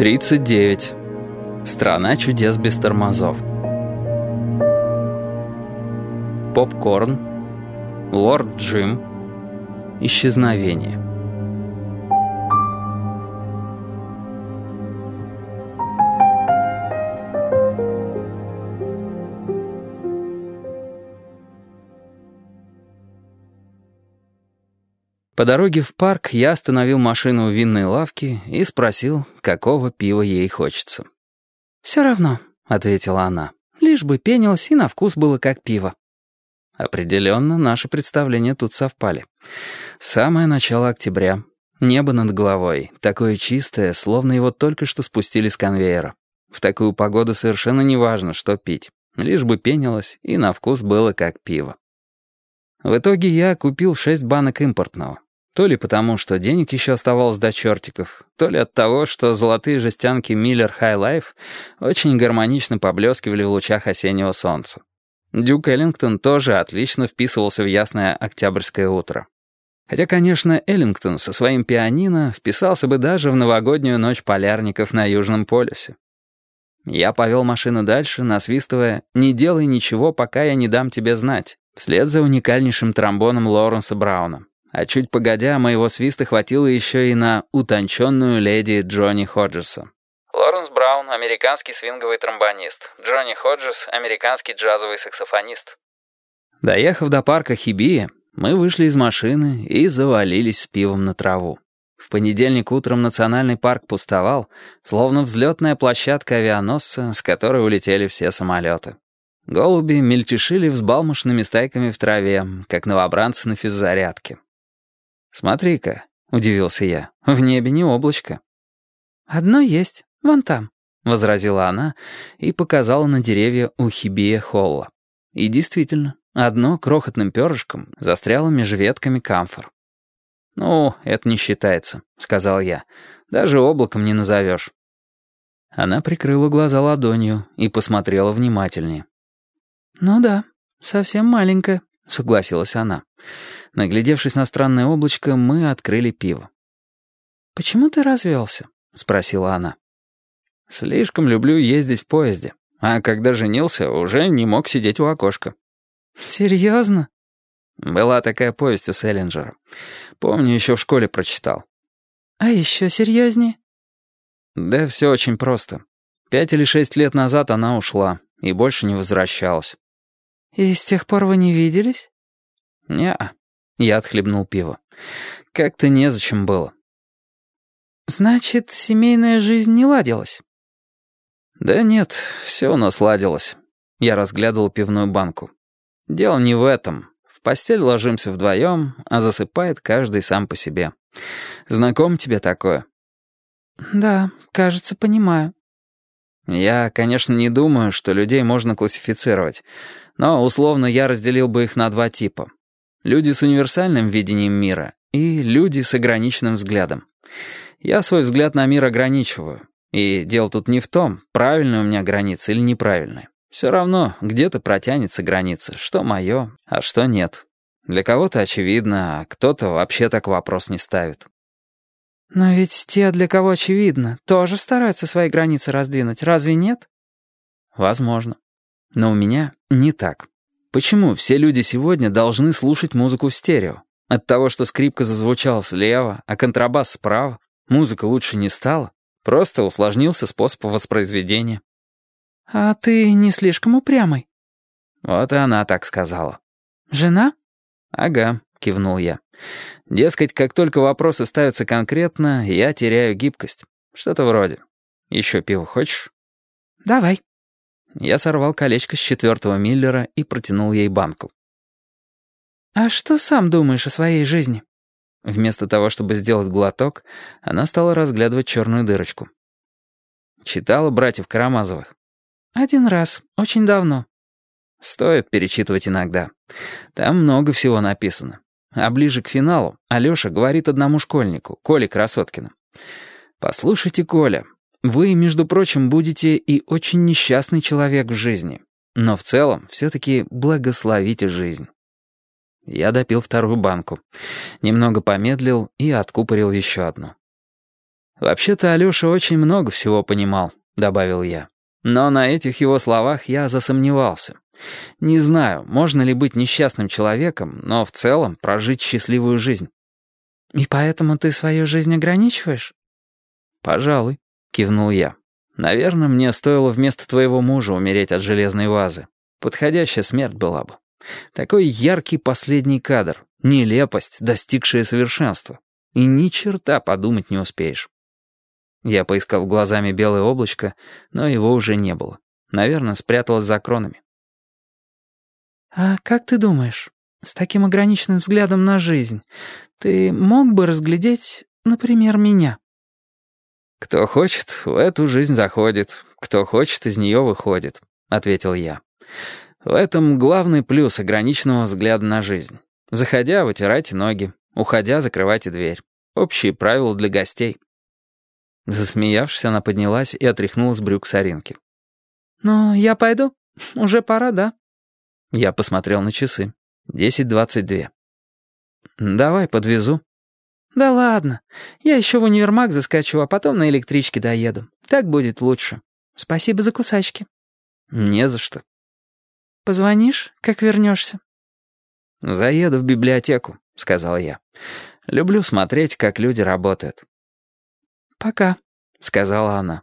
39. Страна чудес без тормозов. Попкорн. Лорд Джим. Исчезновение. По дороге в парк я остановил машину у винной лавки и спросил, какого пива ей хочется. «Все равно», — ответила она, — «лишь бы пенилось и на вкус было как пиво». Определенно, наши представления тут совпали. Самое начало октября. Небо над головой, такое чистое, словно его только что спустили с конвейера. В такую погоду совершенно не важно, что пить. Лишь бы пенилось и на вкус было как пиво. В итоге я купил шесть банок импортного. То ли потому, что денег еще оставалось до чертиков, то ли от того, что золотые жестянки Miller High Life очень гармонично поблескивали в лучах осеннего солнца. Дюк Эллингтон тоже отлично вписывался в ясное октябрьское утро. Хотя, конечно, Эллингтон со своим пианино вписался бы даже в новогоднюю ночь полярников на Южном полюсе. Я повел машину дальше, насвистывая «Не делай ничего, пока я не дам тебе знать», вслед за уникальнейшим тромбоном Лоренса Брауна. А чуть погодя, моего свиста хватило еще и на утонченную леди Джонни Ходжеса. Лоренс Браун — американский свинговый тромбонист. Джонни Ходжес — американский джазовый саксофонист. Доехав до парка Хибия, мы вышли из машины и завалились с пивом на траву. В понедельник утром национальный парк пустовал, словно взлетная площадка авианосца, с которой улетели все самолеты. Голуби мельтешили взбалмошными стайками в траве, как новобранцы на физзарядке. «Смотри-ка», — удивился я, — «в небе не облачко». «Одно есть, вон там», — возразила она и показала на деревья у Хибия Холла. И действительно, одно крохотным перышком застряло меж ветками камфор. «Ну, это не считается», — сказал я. «Даже облаком не назовешь». Она прикрыла глаза ладонью и посмотрела внимательнее. «Ну да, совсем маленькая», — согласилась она. Наглядевшись на странное облачко, мы открыли пиво. «Почему ты развелся?» — спросила она. «Слишком люблю ездить в поезде, а когда женился, уже не мог сидеть у окошка». «Серьезно?» Была такая повесть у Селлинджера. Помню, еще в школе прочитал. «А еще серьезнее?» «Да все очень просто. Пять или шесть лет назад она ушла и больше не возвращалась». «И с тех пор вы не виделись?» «Не-а». Я отхлебнул пиво. Как-то незачем было. «Значит, семейная жизнь не ладилась?» «Да нет, все у нас ладилось». Я разглядывал пивную банку. «Дело не в этом. В постель ложимся вдвоем, а засыпает каждый сам по себе. Знаком тебе такое?» «Да, кажется, понимаю». Я, конечно, не думаю, что людей можно классифицировать, но условно я разделил бы их на два типа. Люди с универсальным видением мира и люди с ограниченным взглядом. Я свой взгляд на мир ограничиваю. И дело тут не в том, правильная у меня граница или неправильная. Все равно где-то протянется граница, что мое, а что нет. Для кого-то очевидно, а кто-то вообще так вопрос не ставит. Но ведь те, для кого очевидно, тоже стараются свои границы раздвинуть, разве нет? Возможно. Но у меня не так. Почему все люди сегодня должны слушать музыку в стерео? От того, что скрипка зазвучала слева, а контрабас справа, музыка лучше не стала? Просто усложнился способ воспроизведения. «А ты не слишком упрямый?» Вот и она так сказала. «Жена?» «Ага», — кивнул я. «Дескать, как только вопросы ставятся конкретно, я теряю гибкость. Что-то вроде. Еще пиво хочешь?» «Давай». Я сорвал колечко с четвертого Миллера и протянул ей банку. «А что сам думаешь о своей жизни?» Вместо того, чтобы сделать глоток, она стала разглядывать черную дырочку. Читала «Братьев Карамазовых». «Один раз, очень давно». Стоит перечитывать иногда. Там много всего написано. А ближе к финалу Алёша говорит одному школьнику, Коле Красоткину. «Послушайте, Коля, вы, между прочим, будете и очень несчастный человек в жизни. Но в целом все-таки благословите жизнь». Я допил вторую банку. Немного помедлил и откупорил еще одну. «Вообще-то Алёша очень много всего понимал», — добавил я. Но на этих его словах я засомневался. Не знаю, можно ли быть несчастным человеком, но в целом прожить счастливую жизнь. «И поэтому ты свою жизнь ограничиваешь?» «Пожалуй», — кивнул я. «Наверное, мне стоило вместо твоего мужа умереть от железной вазы. Подходящая смерть была бы. Такой яркий последний кадр, нелепость, достигшая совершенства. И ни черта подумать не успеешь». Я поискал глазами белое облачко, но его уже не было. Наверное, спряталось за кронами. «А как ты думаешь, с таким ограниченным взглядом на жизнь, ты мог бы разглядеть, например, меня?» «Кто хочет, в эту жизнь заходит, кто хочет, из нее выходит», — ответил я. «В этом главный плюс ограниченного взгляда на жизнь. Заходя, вытирайте ноги, уходя, закрывайте дверь. Общие правила для гостей». Засмеявшись, она поднялась и отряхнула с брюк соринки. «Ну, я пойду. Уже пора, да?» Я посмотрел на часы. Десять двадцать две. «Давай, подвезу». «Да ладно. Я еще в универмаг заскочу, а потом на электричке доеду. Так будет лучше. Спасибо за кусачки». «Не за что». «Позвонишь, как вернешься?» «Заеду в библиотеку», — сказал я. «Люблю смотреть, как люди работают». «Пока», — сказала она.